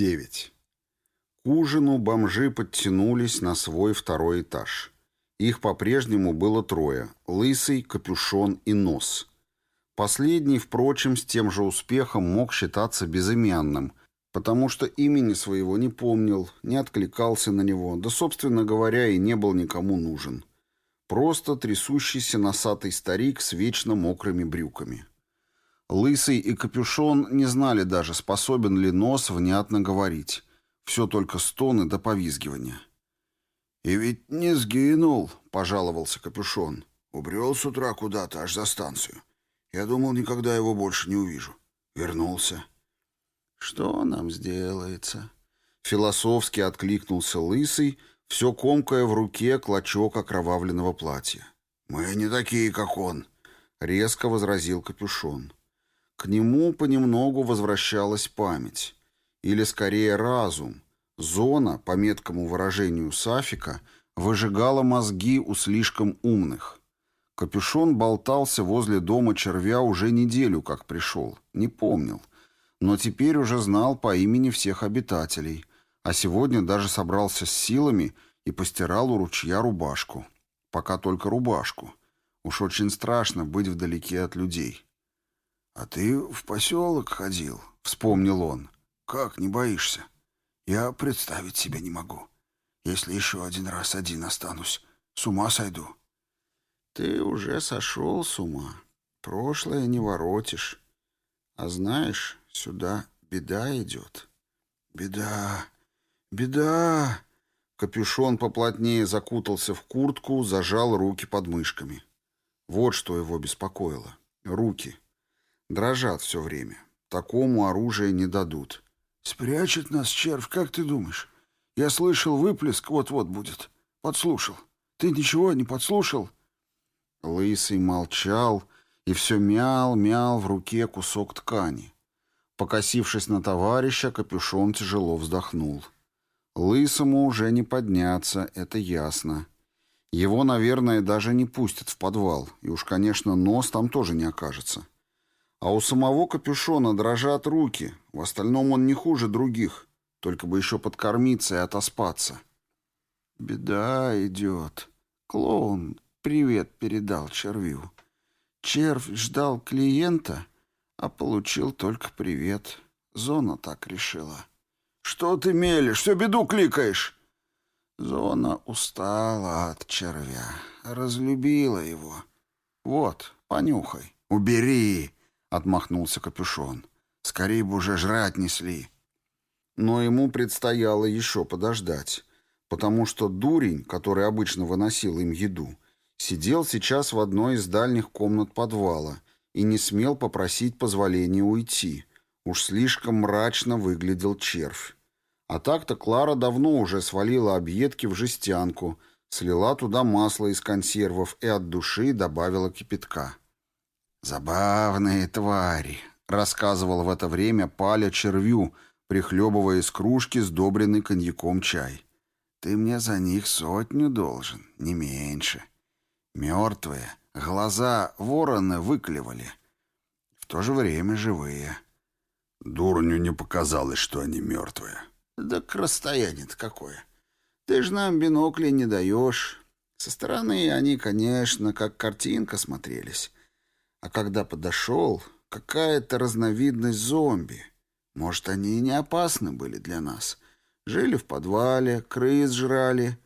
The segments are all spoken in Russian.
9. К ужину бомжи подтянулись на свой второй этаж. Их по-прежнему было трое – лысый, капюшон и нос. Последний, впрочем, с тем же успехом мог считаться безымянным, потому что имени своего не помнил, не откликался на него, да, собственно говоря, и не был никому нужен. Просто трясущийся носатый старик с вечно мокрыми брюками. Лысый и Капюшон не знали даже, способен ли нос внятно говорить. Все только стоны до повизгивания. «И ведь не сгинул», — пожаловался Капюшон. «Убрел с утра куда-то, аж за станцию. Я думал, никогда его больше не увижу. Вернулся». «Что нам сделается?» Философски откликнулся Лысый, все комкая в руке клочок окровавленного платья. «Мы не такие, как он», — резко возразил Капюшон. К нему понемногу возвращалась память. Или, скорее, разум. Зона, по меткому выражению Сафика, выжигала мозги у слишком умных. Капюшон болтался возле дома червя уже неделю, как пришел. Не помнил. Но теперь уже знал по имени всех обитателей. А сегодня даже собрался с силами и постирал у ручья рубашку. Пока только рубашку. Уж очень страшно быть вдалеке от людей. «А ты в поселок ходил», — вспомнил он. «Как, не боишься? Я представить себе не могу. Если еще один раз один останусь, с ума сойду». «Ты уже сошел с ума. Прошлое не воротишь. А знаешь, сюда беда идет». «Беда, беда!» Капюшон поплотнее закутался в куртку, зажал руки под мышками. Вот что его беспокоило. Руки. Дрожат все время. Такому оружие не дадут. «Спрячет нас червь, как ты думаешь? Я слышал, выплеск вот-вот будет. Подслушал. Ты ничего не подслушал?» Лысый молчал и все мял, мял в руке кусок ткани. Покосившись на товарища, капюшон тяжело вздохнул. Лысому уже не подняться, это ясно. Его, наверное, даже не пустят в подвал, и уж, конечно, нос там тоже не окажется. А у самого капюшона дрожат руки. В остальном он не хуже других. Только бы еще подкормиться и отоспаться. Беда идет. Клоун привет передал червю. Червь ждал клиента, а получил только привет. Зона так решила. «Что ты мелешь? Все беду кликаешь!» Зона устала от червя, разлюбила его. «Вот, понюхай». «Убери!» — отмахнулся капюшон. «Скорее бы уже жрать несли». Но ему предстояло еще подождать, потому что дурень, который обычно выносил им еду, сидел сейчас в одной из дальних комнат подвала и не смел попросить позволения уйти. Уж слишком мрачно выглядел червь. А так-то Клара давно уже свалила объедки в жестянку, слила туда масло из консервов и от души добавила кипятка. «Забавные твари», — рассказывал в это время Паля червю, прихлебывая из кружки сдобренный коньяком чай. «Ты мне за них сотню должен, не меньше. Мертвые, глаза вороны выклевали. В то же время живые». Дурню не показалось, что они мертвые. «Да к расстоянию-то какое. Ты ж нам бинокли не даешь. Со стороны они, конечно, как картинка смотрелись». А когда подошел, какая-то разновидность зомби. Может, они и не опасны были для нас. Жили в подвале, крыс жрали.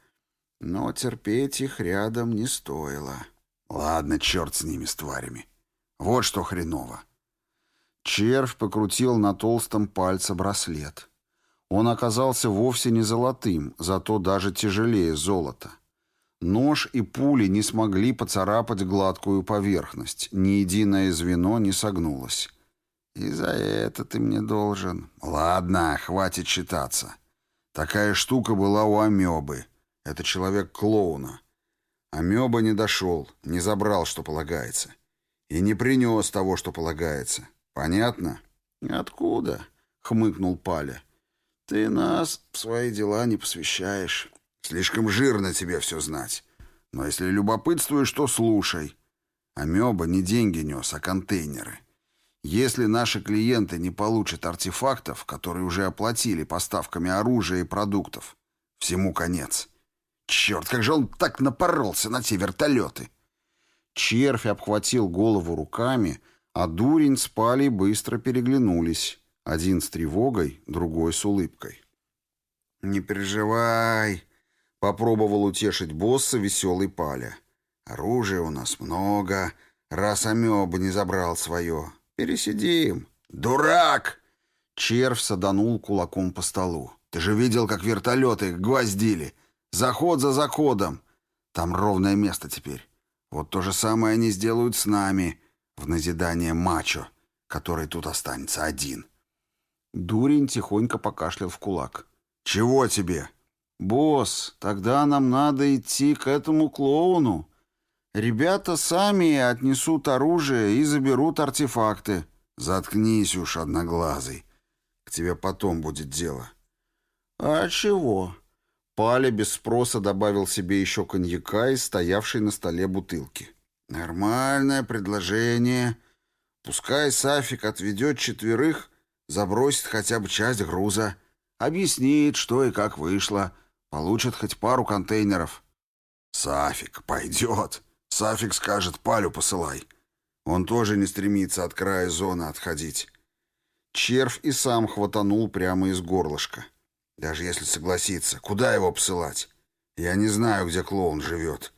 Но терпеть их рядом не стоило. Ладно, черт с ними, с тварями. Вот что хреново. Червь покрутил на толстом пальце браслет. Он оказался вовсе не золотым, зато даже тяжелее золота. Нож и пули не смогли поцарапать гладкую поверхность, ни единое звено не согнулось. «И за это ты мне должен». «Ладно, хватит считаться. Такая штука была у амебы. Это человек-клоуна. Амеба не дошел, не забрал, что полагается. И не принес того, что полагается. Понятно?» «Откуда?» — хмыкнул Паля. «Ты нас в свои дела не посвящаешь». Слишком жирно тебе все знать. Но если любопытствуешь, то слушай. Амеба не деньги нес, а контейнеры. Если наши клиенты не получат артефактов, которые уже оплатили поставками оружия и продуктов, всему конец. Черт, как же он так напоролся на те вертолеты! Червь обхватил голову руками, а дурень с Палей быстро переглянулись. Один с тревогой, другой с улыбкой. «Не переживай», — попробовал утешить босса веселый Паля. «Оружия у нас много, раз амеба не забрал свое. Пересидим». «Дурак!» Червь саданул кулаком по столу. «Ты же видел, как вертолеты их гвоздили? Заход за заходом. Там ровное место теперь. Вот то же самое они сделают с нами, в назидание мачо, который тут останется один». Дурень тихонько покашлял в кулак. «Чего тебе?» «Босс, тогда нам надо идти к этому клоуну. Ребята сами отнесут оружие и заберут артефакты». «Заткнись уж, одноглазый. К тебе потом будет дело». «А чего?» Паля без спроса добавил себе еще коньяка из стоявшей на столе бутылки. «Нормальное предложение. Пускай Сафик отведет четверых, забросит хотя бы часть груза, объяснит, что и как вышло, получит хоть пару контейнеров». «Сафик, пойдет. Сафик скажет, Палю посылай. Он тоже не стремится от края зоны отходить». Червь и сам хватанул прямо из горлышка. Даже если согласиться, куда его посылать? Я не знаю, где клоун живет.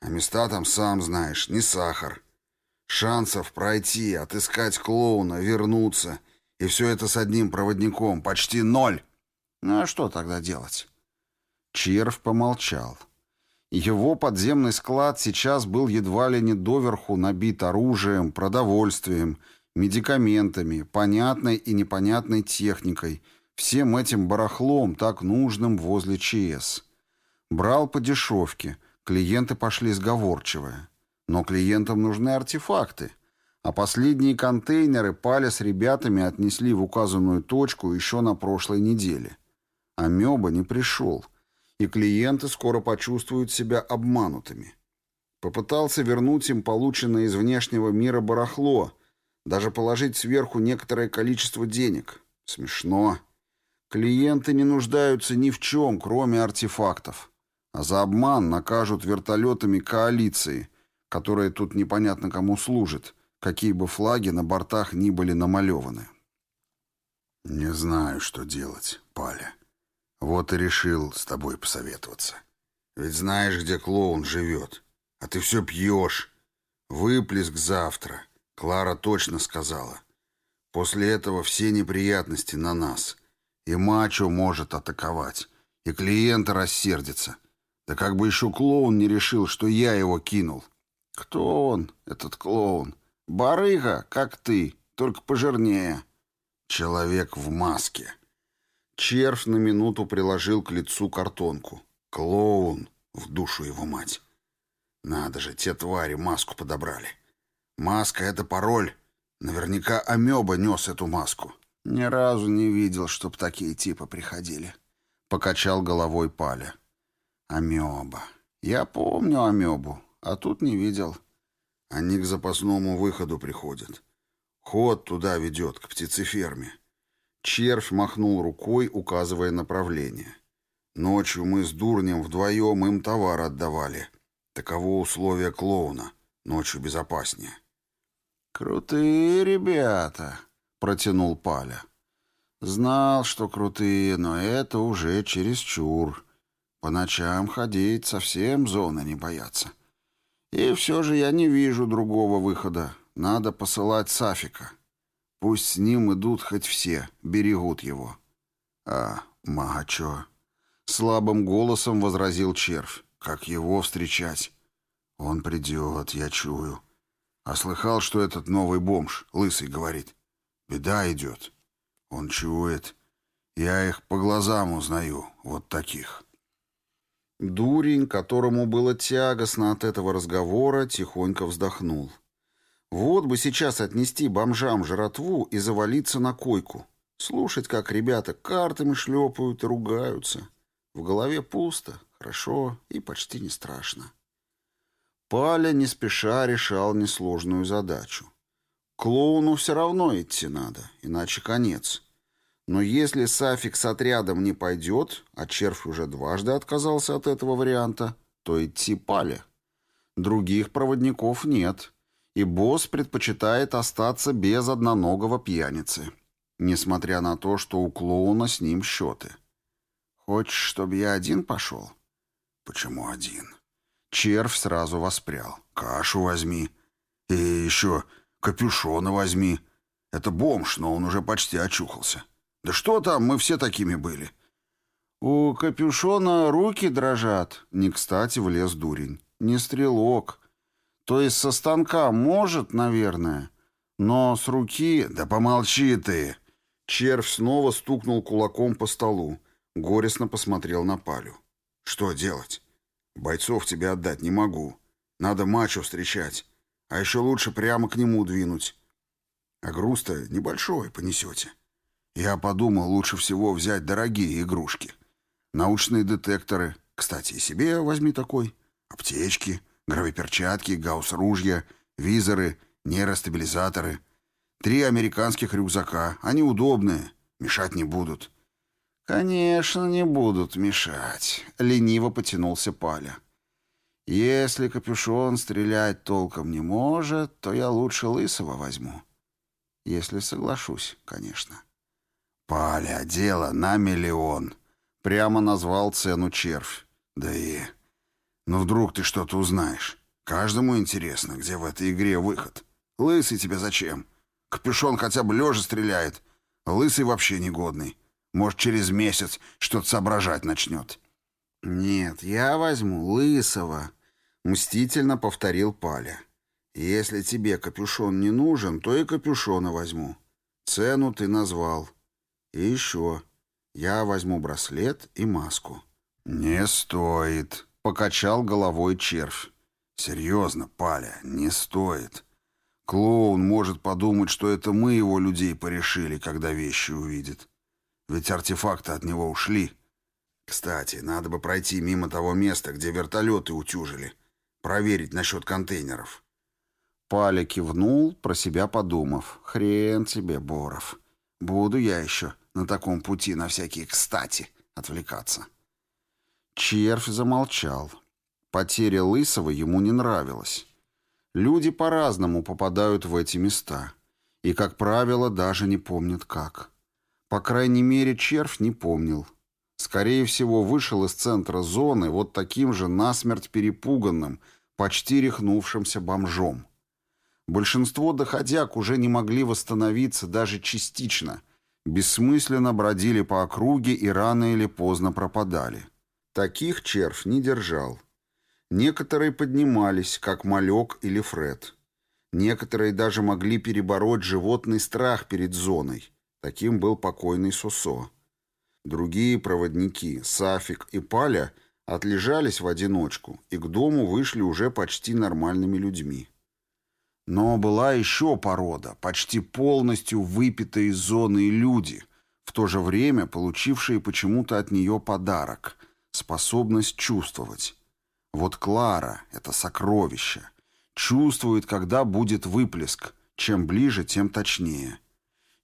А места там, сам знаешь, не сахар. Шансов пройти, отыскать клоуна, вернуться. И все это с одним проводником. Почти ноль. Ну а что тогда делать? Червь помолчал. Его подземный склад сейчас был едва ли не доверху набит оружием, продовольствием, медикаментами, понятной и непонятной техникой — Всем этим барахлом, так нужным возле ЧС. Брал по дешевке, клиенты пошли сговорчивые. Но клиентам нужны артефакты. А последние контейнеры Паля с ребятами отнесли в указанную точку еще на прошлой неделе. А Меба не пришел, и клиенты скоро почувствуют себя обманутыми. Попытался вернуть им полученное из внешнего мира барахло, даже положить сверху некоторое количество денег. Смешно. Клиенты не нуждаются ни в чем, кроме артефактов. А за обман накажут вертолетами коалиции, которая тут непонятно кому служит, какие бы флаги на бортах ни были намалеваны. «Не знаю, что делать, Паля. Вот и решил с тобой посоветоваться. Ведь знаешь, где клоун живет. А ты все пьешь. Выплеск завтра. Клара точно сказала. После этого все неприятности на нас». И мачо может атаковать, и клиенты рассердятся. Да как бы еще клоун не решил, что я его кинул. Кто он, этот клоун? Барыга, как ты, только пожирнее. Человек в маске. Червь на минуту приложил к лицу картонку. Клоун, в душу его мать. Надо же, те твари маску подобрали. Маска — это пароль. Наверняка Амеба нес эту маску. «Ни разу не видел, чтоб такие типы приходили», — покачал головой Паля. «Амеба. Я помню амебу, а тут не видел». Они к запасному выходу приходят. Ход туда ведет, к птицеферме. Червь махнул рукой, указывая направление. Ночью мы с дурнем вдвоем им товар отдавали. Таково условие клоуна. Ночью безопаснее. «Крутые ребята», — протянул Паля. «Знал, что крутые, но это уже чересчур. По ночам ходить совсем зоны не боятся. И все же я не вижу другого выхода. Надо посылать Сафика. Пусть с ним идут хоть все, берегут его». «А, Магачо?» — слабым голосом возразил червь. «Как его встречать?» «Он придет, я чую». А слыхал, что этот новый бомж, лысый, говорит. Беда идет. Он чует. Я их по глазам узнаю, вот таких. Дурень, которому было тягостно от этого разговора, тихонько вздохнул. Вот бы сейчас отнести бомжам жратву и завалиться на койку. Слушать, как ребята картами шлепают и ругаются. В голове пусто, хорошо и почти не страшно. Паля не спеша решал несложную задачу. клоуну все равно идти надо, иначе конец. Но если Сафик с отрядом не пойдет, а червь уже дважды отказался от этого варианта, то идти пали. Других проводников нет, и босс предпочитает остаться без одноногого пьяницы, несмотря на то, что у клоуна с ним счеты. «Хочешь, чтобы я один пошел?» «Почему один?» Червь сразу воспрял. «Кашу возьми. И еще капюшона возьми. Это бомж, но он уже почти очухался. Да что там, мы все такими были». «У капюшона руки дрожат», — не кстати влез дурень. «Не стрелок. То есть со станка может, наверное, но с руки...» «Да помолчи ты!» Червь снова стукнул кулаком по столу. Горестно посмотрел на Палю. «Что делать? Бойцов тебе отдать не могу. Надо мачо встречать. А еще лучше прямо к нему двинуть. А груз-то небольшой, понесете. Я подумал, лучше всего взять дорогие игрушки. Научные детекторы. Кстати, и себе возьми такой. Аптечки, гравиперчатки, гаусс-ружья, визоры, нейростабилизаторы. Три американских рюкзака. Они удобные, мешать не будут. «Конечно, не будут мешать», — лениво потянулся Паля. «Если капюшон стрелять толком не может, то я лучше лысого возьму. Если соглашусь, конечно». «Паля, дело на миллион», — прямо назвал цену червь. «Да и... Ну вдруг ты что-то узнаешь. Каждому интересно, где в этой игре выход. Лысый тебе зачем? Капюшон хотя бы лежа стреляет. Лысый вообще негодный. Может, через месяц что-то соображать начнет. «Нет, я возьму лысого», — мстительно повторил Паля. «Если тебе капюшон не нужен, то и капюшона возьму. Цену ты назвал. И еще. Я возьму браслет и маску». «Не стоит», — покачал головой червь. «Серьезно, Паля, не стоит. Клоун может подумать, что это мы его людей порешили, когда вещи увидит. Ведь артефакты от него ушли. Кстати, надо бы пройти мимо того места, где вертолеты утюжили. Проверить насчет контейнеров. Паля кивнул, про себя подумав. Хрен тебе, Боров. Буду я еще на таком пути на всякие кстати отвлекаться. Червь замолчал. Потеря Лысого ему не нравилась. Люди по-разному попадают в эти места. И, как правило, даже не помнят как. По крайней мере, червь не помнил. Скорее всего, вышел из центра зоны вот таким же насмерть перепуганным, почти рехнувшимся бомжом. Большинство доходяг уже не могли восстановиться даже частично, бессмысленно бродили по округе и рано или поздно пропадали. Таких червь не держал. Некоторые поднимались, как Малек или Фред. Некоторые даже могли перебороть животный страх перед зоной – Таким был покойный Сусо. Другие проводники, Сафик и Паля, отлежались в одиночку и к дому вышли уже почти нормальными людьми. Но была еще порода, почти полностью выпитые из зоны люди, в то же время получившие почему-то от нее подарок — способность чувствовать. Вот Клара — это сокровище. Чувствует, когда будет выплеск. Чем ближе, тем точнее.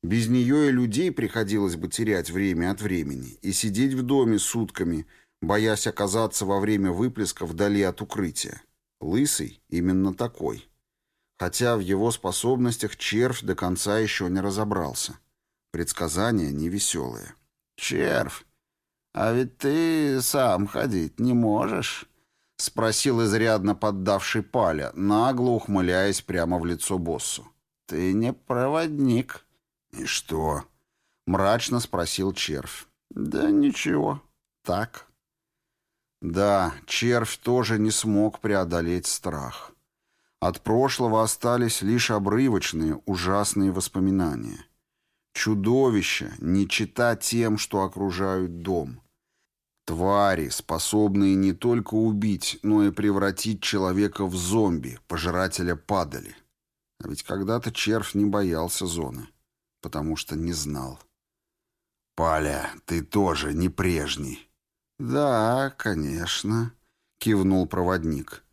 Без нее и людей приходилось бы терять время от времени и сидеть в доме сутками, боясь оказаться во время выплеска вдали от укрытия. Лысый именно такой. Хотя в его способностях червь до конца еще не разобрался. Предсказания невеселые. «Червь, а ведь ты сам ходить не можешь?» — спросил изрядно поддавший Паля, нагло ухмыляясь прямо в лицо боссу. «Ты не проводник». «И что?» — мрачно спросил червь. «Да ничего, так». Да, червь тоже не смог преодолеть страх. От прошлого остались лишь обрывочные, ужасные воспоминания. Чудовища, не чита тем, что окружают дом. Твари, способные не только убить, но и превратить человека в зомби, пожирателя падали. А ведь когда-то червь не боялся зоны потому что не знал. «Паля, ты тоже не прежний». «Да, конечно», — кивнул проводник.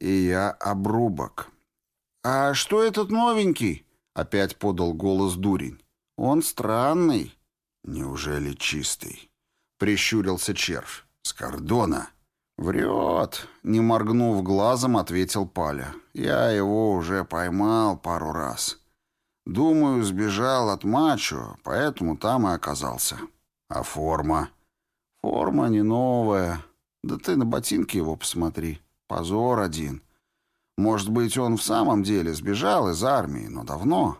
«И я обрубок». «А что этот новенький?» Опять подал голос дурень. «Он странный». «Неужели чистый?» Прищурился червь. «С кордона?» «Врет», — не моргнув глазом, ответил Паля. «Я его уже поймал пару раз. Думаю, сбежал от мачо, поэтому там и оказался». «А форма?» «Форма не новая. Да ты на ботинки его посмотри. Позор один. Может быть, он в самом деле сбежал из армии, но давно.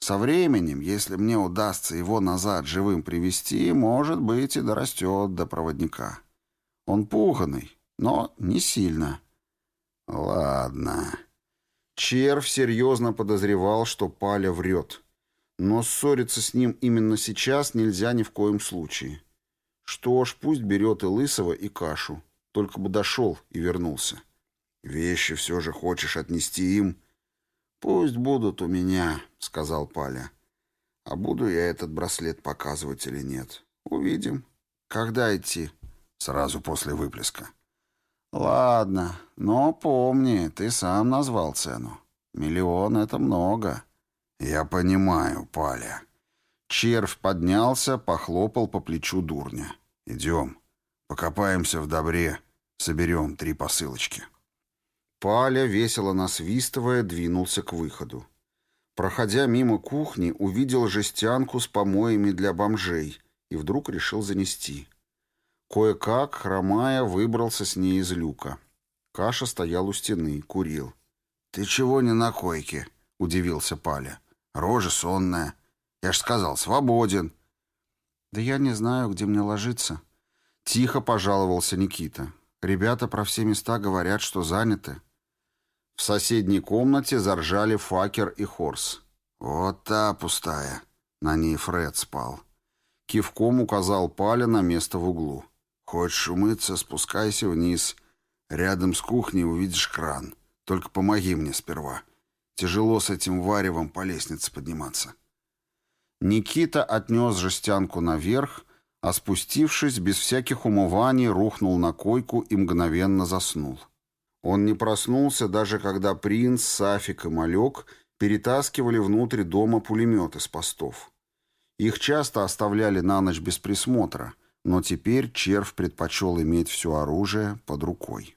Со временем, если мне удастся его назад живым привести, может быть, и дорастет до проводника. Он пуганый, но не сильно. Ладно. Червь серьезно подозревал, что Паля врет. Но ссориться с ним именно сейчас нельзя ни в коем случае. Что ж, пусть берет и Лысого, и кашу. Только бы дошел и вернулся. Вещи все же хочешь отнести им? Пусть будут у меня, сказал Паля. А буду я этот браслет показывать или нет? Увидим. Когда идти? Сразу после выплеска. Ладно, но помни, ты сам назвал цену. Миллион — это много. Я понимаю, Паля. Червь поднялся, похлопал по плечу дурня. Идем, покопаемся в добре, соберем три посылочки. Паля, весело насвистывая, двинулся к выходу. Проходя мимо кухни, увидел жестянку с помоями для бомжей и вдруг решил занести. Кое-как, хромая, выбрался с ней из люка. Каша стоял у стены, курил. «Ты чего не на койке?» — удивился Паля. «Рожа сонная. Я ж сказал, свободен». «Да я не знаю, где мне ложиться». Тихо пожаловался Никита. «Ребята про все места говорят, что заняты». В соседней комнате заржали Факер и Хорс. «Вот та пустая». На ней Фред спал. Кивком указал Паля на место в углу. «Хочешь умыться, спускайся вниз. Рядом с кухней увидишь кран. Только помоги мне сперва. Тяжело с этим варевом по лестнице подниматься». Никита отнес жестянку наверх, а спустившись, без всяких умываний, рухнул на койку и мгновенно заснул. Он не проснулся, даже когда принц, Сафик и Малек перетаскивали внутрь дома пулеметы с постов. Их часто оставляли на ночь без присмотра, но теперь червь предпочел иметь все оружие под рукой.